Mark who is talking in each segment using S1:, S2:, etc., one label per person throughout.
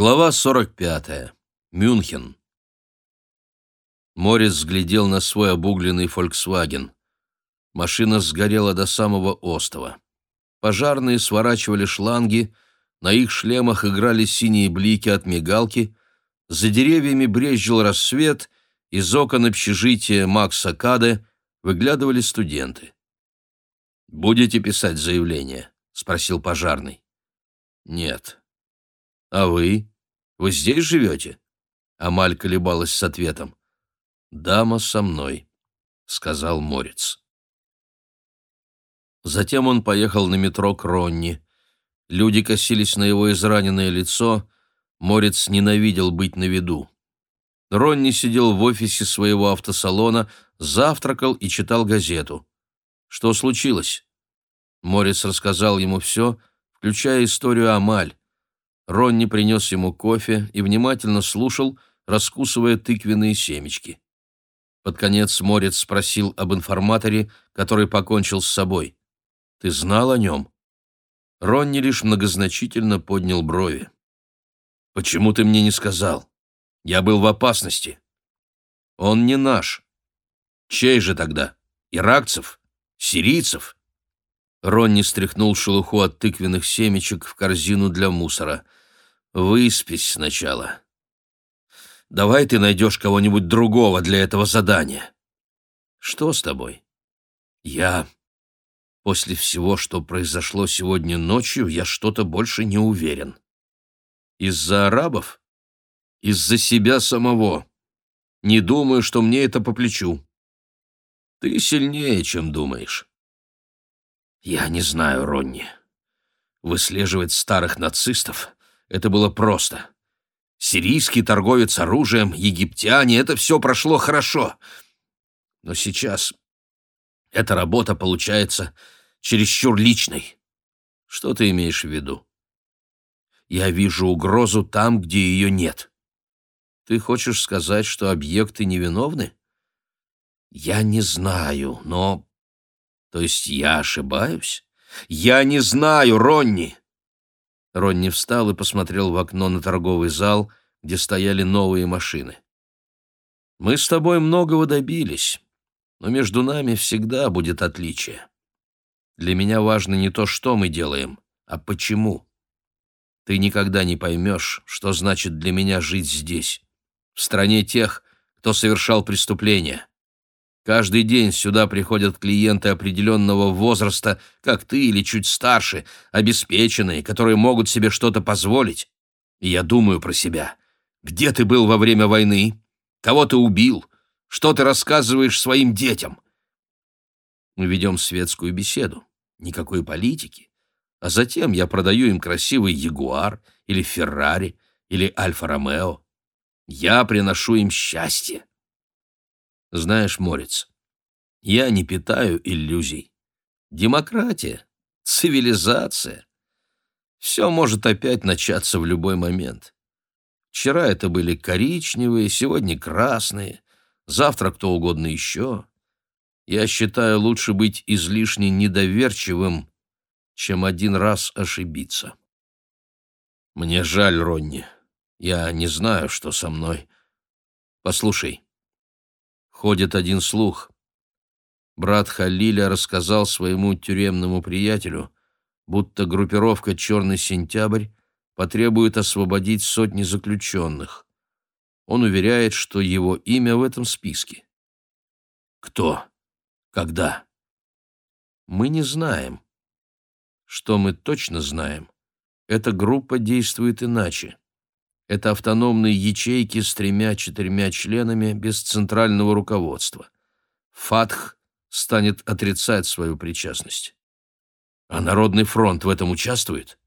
S1: Глава 45. Мюнхен. Морец взглядел на свой обугленный «Фольксваген». Машина сгорела до самого остова. Пожарные сворачивали шланги, на их шлемах играли синие блики от мигалки, за деревьями брезжил рассвет, из окон общежития Макса Каде выглядывали студенты. «Будете писать заявление?» — спросил пожарный. «Нет». «А вы? Вы здесь живете?» Амаль колебалась с ответом. «Дама со мной», — сказал Морец. Затем он поехал на метро к Ронни. Люди косились на его израненное лицо. Морец ненавидел быть на виду. Ронни сидел в офисе своего автосалона, завтракал и читал газету. Что случилось? Морец рассказал ему все, включая историю Амаль. Ронни принес ему кофе и внимательно слушал, раскусывая тыквенные семечки. Под конец Морец спросил об информаторе, который покончил с собой. «Ты знал о нем?» Ронни лишь многозначительно поднял брови. «Почему ты мне не сказал? Я был в опасности». «Он не наш». «Чей же тогда? Иракцев? Сирийцев?» Ронни стряхнул шелуху от тыквенных семечек в корзину для мусора – Выспись сначала. Давай ты найдешь кого-нибудь другого для этого задания. Что с тобой? Я... После всего, что произошло сегодня ночью, я что-то больше не уверен. Из-за арабов? Из-за себя самого. Не думаю, что мне это по плечу. Ты сильнее, чем думаешь. Я не знаю, Ронни. Выслеживать старых нацистов это было просто. Сирийский торговец оружием, египтяне — это все прошло хорошо. Но сейчас эта работа получается чересчур личной. Что ты имеешь в виду? Я вижу угрозу там, где ее нет. Ты хочешь сказать, что объекты невиновны? Я не знаю, но... То есть я ошибаюсь? Я не знаю, Ронни! Ронни встал и посмотрел в окно на торговый зал, где стояли новые машины. «Мы с тобой многого добились, но между нами всегда будет отличие. Для меня важно не то, что мы делаем, а почему. Ты никогда не поймешь, что значит для меня жить здесь, в стране тех, кто совершал преступления. Каждый день сюда приходят клиенты определенного возраста, как ты или чуть старше, обеспеченные, которые могут себе что-то позволить. И я думаю про себя. Где ты был во время войны? Кого ты убил? Что ты рассказываешь своим детям? Мы ведем светскую беседу. Никакой политики. А затем я продаю им красивый Ягуар или Феррари или Альфа-Ромео. Я приношу им счастье. Знаешь, Морец, я не питаю иллюзий. Демократия, цивилизация. Все может опять начаться в любой момент. Вчера это были коричневые, сегодня красные, завтра кто угодно еще. Я считаю, лучше быть излишне недоверчивым, чем один раз ошибиться. Мне жаль, Ронни. Я не знаю, что со мной. Послушай, Ходит один слух. Брат Халиля рассказал своему тюремному приятелю, будто группировка «Черный сентябрь» потребует освободить сотни заключенных. Он уверяет, что его имя в этом списке. Кто? Когда? Мы не знаем. Что мы точно знаем, эта группа действует иначе. Это автономные ячейки с тремя-четырьмя членами без центрального руководства. ФАТХ станет отрицать свою причастность. А Народный фронт в этом участвует?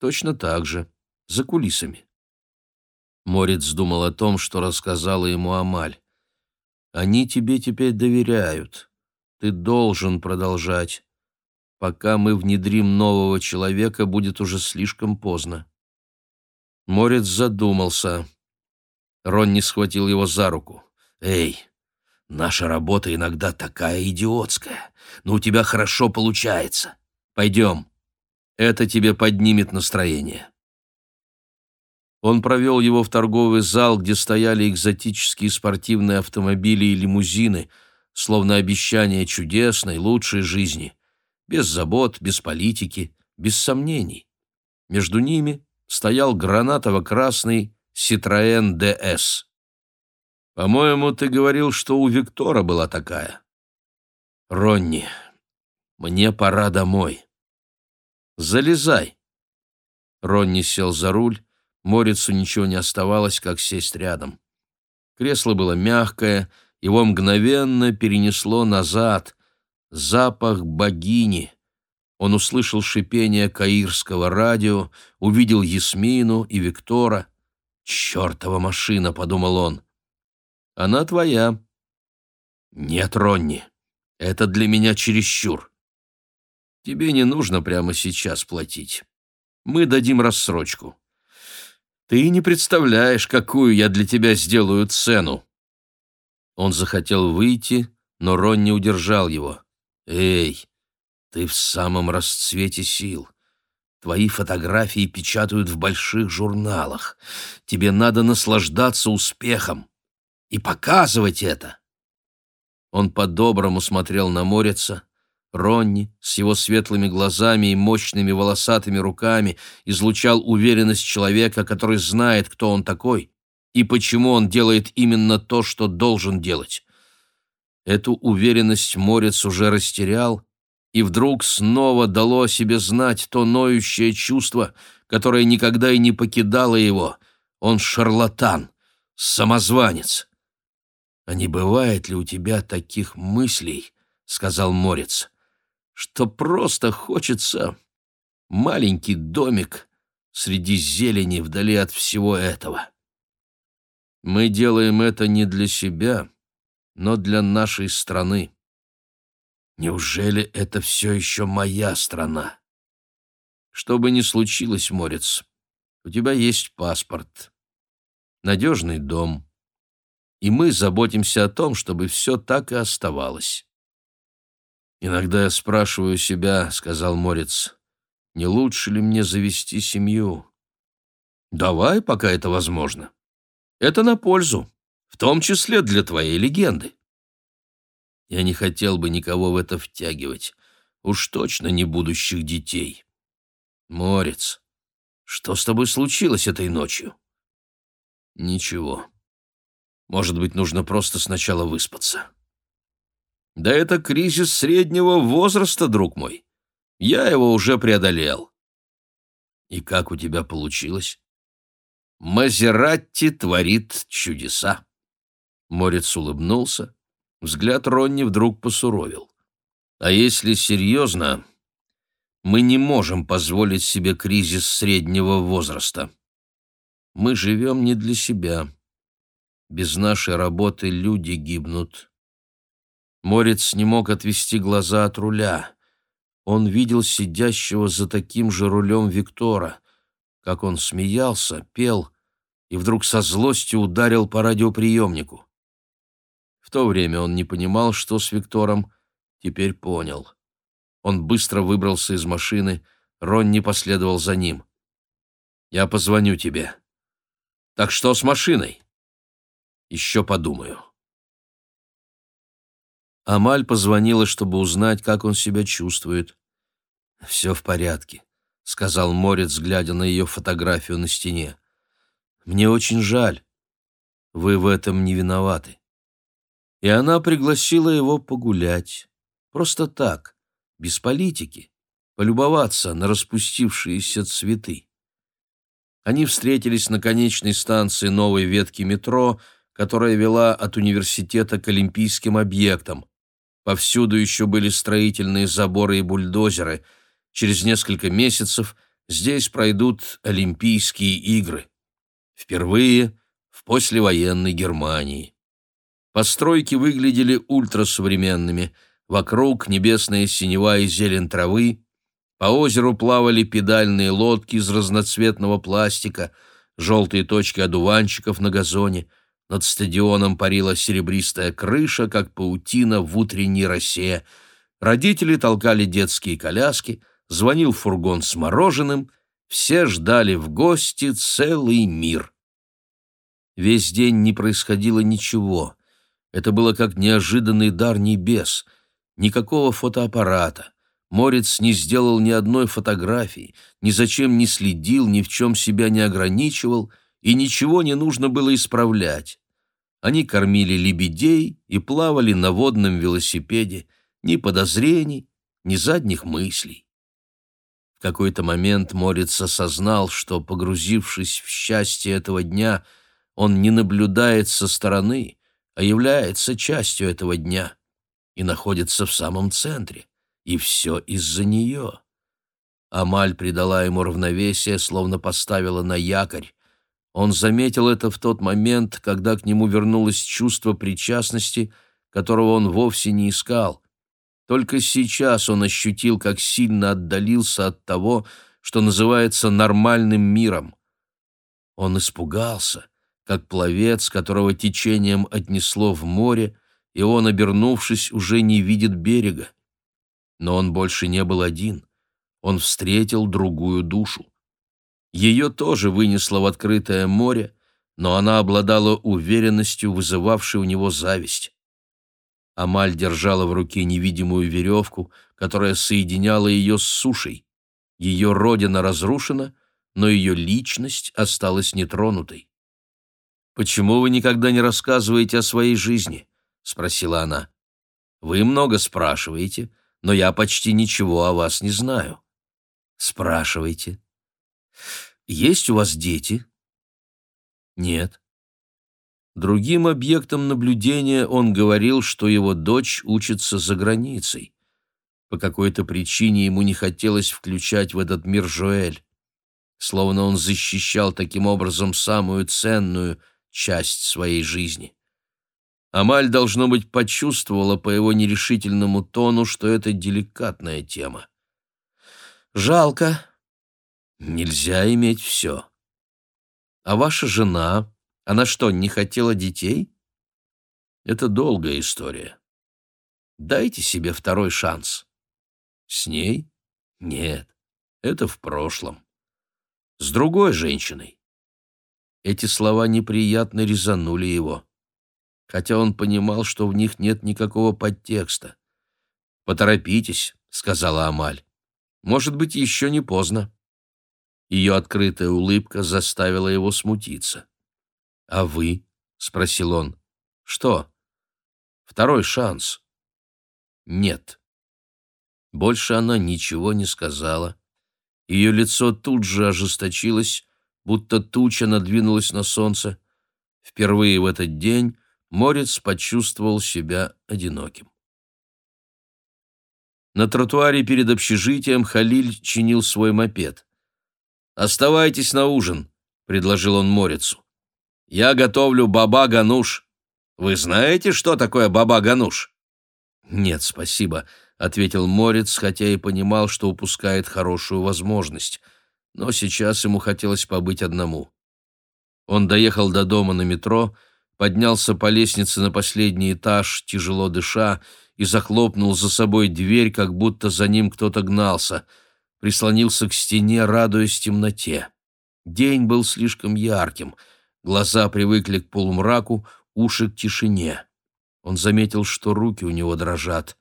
S1: Точно так же, за кулисами. Морец думал о том, что рассказала ему Амаль. «Они тебе теперь доверяют. Ты должен продолжать. Пока мы внедрим нового человека, будет уже слишком поздно». Морец задумался. Ронни схватил его за руку. «Эй, наша работа иногда такая идиотская, но у тебя хорошо получается. Пойдем, это тебе поднимет настроение». Он провел его в торговый зал, где стояли экзотические спортивные автомобили и лимузины, словно обещание чудесной, лучшей жизни. Без забот, без политики, без сомнений. Между ними стоял гранатово-красный Citroën DS. «По-моему, ты говорил, что у Виктора была такая». «Ронни, мне пора домой». «Залезай». Ронни сел за руль, Морицу ничего не оставалось, как сесть рядом. Кресло было мягкое, его мгновенно перенесло назад. Запах богини. Он услышал шипение каирского радио, увидел Ясмину и Виктора. «Чертова машина!» — подумал он. «Она твоя». «Нет, Ронни, это для меня чересчур. Тебе не нужно прямо сейчас платить. Мы дадим рассрочку. Ты не представляешь, какую я для тебя сделаю цену. Он захотел выйти, но Ронни удержал его. Эй, ты в самом расцвете сил. Твои фотографии печатают в больших журналах. Тебе надо наслаждаться успехом и показывать это. Он по-доброму смотрел на Морица, Ронни с его светлыми глазами и мощными волосатыми руками излучал уверенность человека, который знает, кто он такой и почему он делает именно то, что должен делать. Эту уверенность Морец уже растерял, и вдруг снова дало о себе знать то ноющее чувство, которое никогда и не покидало его. Он шарлатан, самозванец. «А не бывает ли у тебя таких мыслей?» — сказал Морец что просто хочется маленький домик среди зелени вдали от всего этого. Мы делаем это не для себя, но для нашей страны. Неужели это все еще моя страна? Что бы ни случилось, Морец, у тебя есть паспорт, надежный дом, и мы заботимся о том, чтобы все так и оставалось. «Иногда я спрашиваю себя, — сказал Морец, — не лучше ли мне завести семью?» «Давай, пока это возможно. Это на пользу, в том числе для твоей легенды». Я не хотел бы никого в это втягивать, уж точно не будущих детей. «Морец, что с тобой случилось этой ночью?» «Ничего. Может быть, нужно просто сначала выспаться». Да это кризис среднего возраста, друг мой. Я его уже преодолел. И как у тебя получилось? Мазератти творит чудеса. Морец улыбнулся. Взгляд Ронни вдруг посуровил. А если серьезно, мы не можем позволить себе кризис среднего возраста. Мы живем не для себя. Без нашей работы люди гибнут. Морец не мог отвести глаза от руля. Он видел сидящего за таким же рулем Виктора, как он смеялся, пел и вдруг со злостью ударил по радиоприемнику. То время он не понимал, что с Виктором, теперь понял. Он быстро выбрался из машины, Ронни последовал за ним. «Я позвоню тебе». «Так что с машиной?» «Еще подумаю». Амаль позвонила, чтобы узнать, как он себя чувствует. «Все в порядке», — сказал Морец, глядя на ее фотографию на стене. «Мне очень жаль. Вы в этом не виноваты». И она пригласила его погулять. Просто так, без политики, полюбоваться на распустившиеся цветы. Они встретились на конечной станции новой ветки метро, которая вела от университета к олимпийским объектам. Повсюду еще были строительные заборы и бульдозеры. Через несколько месяцев здесь пройдут Олимпийские игры. Впервые в послевоенной Германии. Постройки выглядели ультрасовременными. Вокруг небесная синева и зелень травы. По озеру плавали педальные лодки из разноцветного пластика, желтые точки одуванчиков на газоне — над стадионом парила серебристая крыша, как паутина в утренней росе. Родители толкали детские коляски, звонил фургон с мороженым. все ждали в гости целый мир. Весь день не происходило ничего. Это было как неожиданный дар небес. Никакого фотоаппарата. Морец не сделал ни одной фотографии, ни зачем не следил, ни в чем себя не ограничивал, и ничего не нужно было исправлять. Они кормили лебедей и плавали на водном велосипеде. Ни подозрений, ни задних мыслей. В какой-то момент Морец осознал, что, погрузившись в счастье этого дня, он не наблюдает со стороны, а является частью этого дня и находится в самом центре, и все из-за нее. Амаль придала ему равновесие, словно поставила на якорь. Он заметил это в тот момент, когда к нему вернулось чувство причастности, которого он вовсе не искал. Только сейчас он ощутил, как сильно отдалился от того, что называется нормальным миром. Он испугался, как пловец, которого течением отнесло в море, и он, обернувшись, уже не видит берега. Но он больше не был один. Он встретил другую душу. Ее тоже вынесло в открытое море, но она обладала уверенностью, вызывавшей у него зависть. Амаль держала в руке невидимую веревку, которая соединяла ее с сушей. Ее родина разрушена, но ее личность осталась нетронутой. «Почему вы никогда не рассказываете о своей жизни?» — спросила она. «Вы много спрашиваете, но я почти ничего о вас не знаю». «Спрашивайте». «Есть у вас дети?» «Нет». Другим объектом наблюдения он говорил, что его дочь учится за границей. По какой-то причине ему не хотелось включать в этот мир Жоэль. Словно он защищал таким образом самую ценную часть своей жизни. Амаль, должно быть, почувствовала по его нерешительному тону, что это деликатная тема. «Жалко. Нельзя иметь все. А ваша жена, она что, не хотела детей? Это долгая история. Дайте себе второй шанс. С ней? Нет, это в прошлом. С другой женщиной. Эти слова неприятно резанули его, хотя он понимал, что в них нет никакого подтекста. «Поторопитесь», — сказала Амаль. «Может быть, еще не поздно». Ее открытая улыбка заставила его смутиться. «А вы?» — спросил он. «Что?» «Второй шанс». «Нет». Больше она ничего не сказала. Ее лицо тут же ожесточилось, будто туча надвинулась на солнце. Впервые в этот день Морец почувствовал себя одиноким. На тротуаре перед общежитием Халиль чинил свой мопед. «Оставайтесь на ужин», — предложил он Морецу. Я готовлю баба-гануш. Вы знаете, что такое баба-гануш?» «Нет, спасибо», — ответил Морец, хотя и понимал, что упускает хорошую возможность. Но сейчас ему хотелось побыть одному. Он доехал до дома на метро, поднялся по лестнице на последний этаж, тяжело дыша, и захлопнул за собой дверь, как будто за ним кто-то гнался. Прислонился к стене, радуясь темноте. День был слишком ярким — Глаза привыкли к полумраку, уши к тишине. Он заметил, что руки у него дрожат.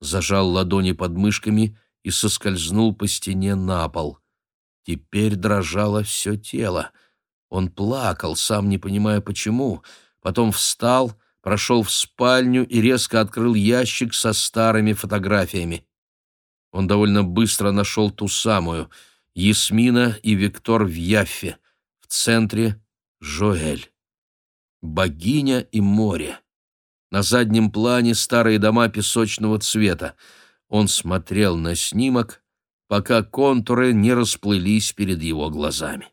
S1: Зажал ладони под мышками и соскользнул по стене на пол. Теперь дрожало все тело. Он плакал, сам не понимая почему. Потом встал, прошел в спальню и резко открыл ящик со старыми фотографиями. Он довольно быстро нашел ту самую — Ясмина и Виктор в Яффе. В центре Жоэль. Богиня и море. На заднем плане старые дома песочного цвета. Он смотрел на снимок, пока контуры не расплылись перед его глазами.